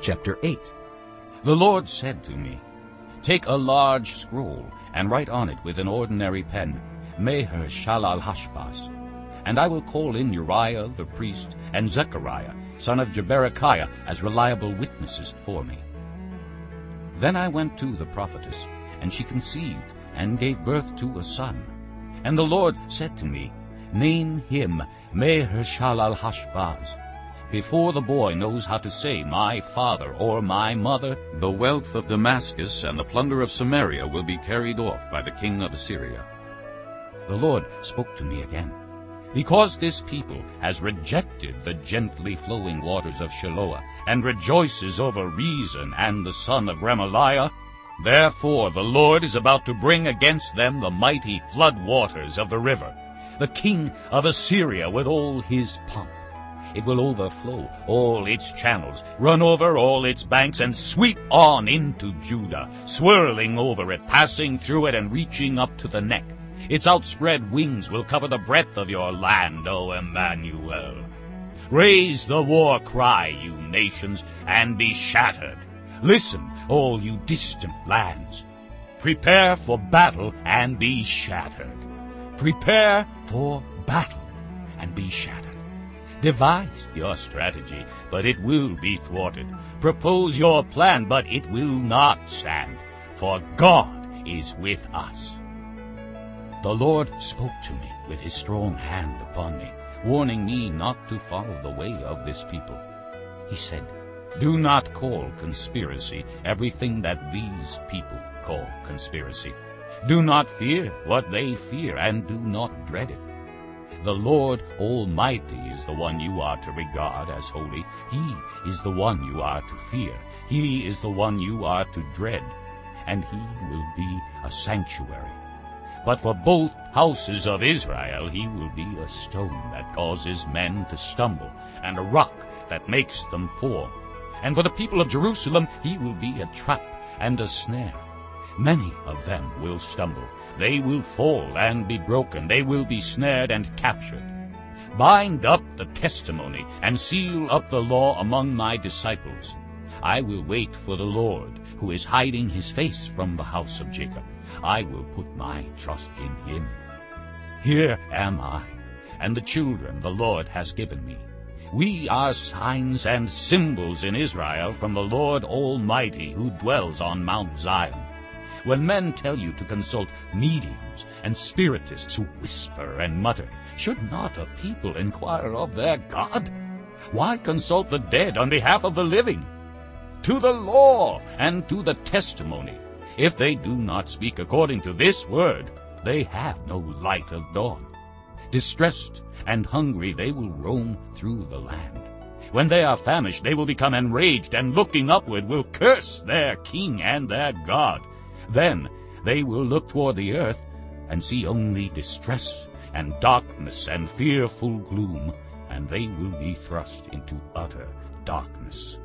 Chapter 8 The Lord said to me, Take a large scroll, and write on it with an ordinary pen, Maher-Shalal-Hash-Baz. And I will call in Uriah the priest and Zechariah, son of Jeberekiah, as reliable witnesses for me. Then I went to the prophetess, and she conceived, and gave birth to a son. And the Lord said to me, Name him Maher-Shalal-Hash-Baz. Before the boy knows how to say, My father or my mother, the wealth of Damascus and the plunder of Samaria will be carried off by the king of Assyria. The Lord spoke to me again. Because this people has rejected the gently flowing waters of Shiloah, and rejoices over Rezin and the son of Remaliah, therefore the Lord is about to bring against them the mighty flood waters of the river, the king of Assyria with all his pomp. It will overflow all its channels, run over all its banks, and sweep on into Judah, swirling over it, passing through it, and reaching up to the neck. Its outspread wings will cover the breadth of your land, O Immanuel. Raise the war cry, you nations, and be shattered. Listen, all you distant lands. Prepare for battle and be shattered. Prepare for battle and be shattered. Devise your strategy, but it will be thwarted. Propose your plan, but it will not stand, for God is with us. The Lord spoke to me with his strong hand upon me, warning me not to follow the way of this people. He said, Do not call conspiracy everything that these people call conspiracy. Do not fear what they fear, and do not dread it. The Lord Almighty is the one you are to regard as holy. He is the one you are to fear. He is the one you are to dread, and he will be a sanctuary. But for both houses of Israel he will be a stone that causes men to stumble, and a rock that makes them fall. And for the people of Jerusalem he will be a trap and a snare. Many of them will stumble. They will fall and be broken. They will be snared and captured. Bind up the testimony and seal up the law among my disciples. I will wait for the Lord, who is hiding his face from the house of Jacob. I will put my trust in him. Here am I, and the children the Lord has given me. We are signs and symbols in Israel from the Lord Almighty who dwells on Mount Zion. When men tell you to consult mediums and spiritists who whisper and mutter, should not a people inquire of their God? Why consult the dead on behalf of the living? To the law and to the testimony. If they do not speak according to this word, they have no light of dawn. Distressed and hungry they will roam through the land. When they are famished they will become enraged, and looking upward will curse their king and their God. Then they will look toward the earth and see only distress and darkness and fearful gloom, and they will be thrust into utter darkness.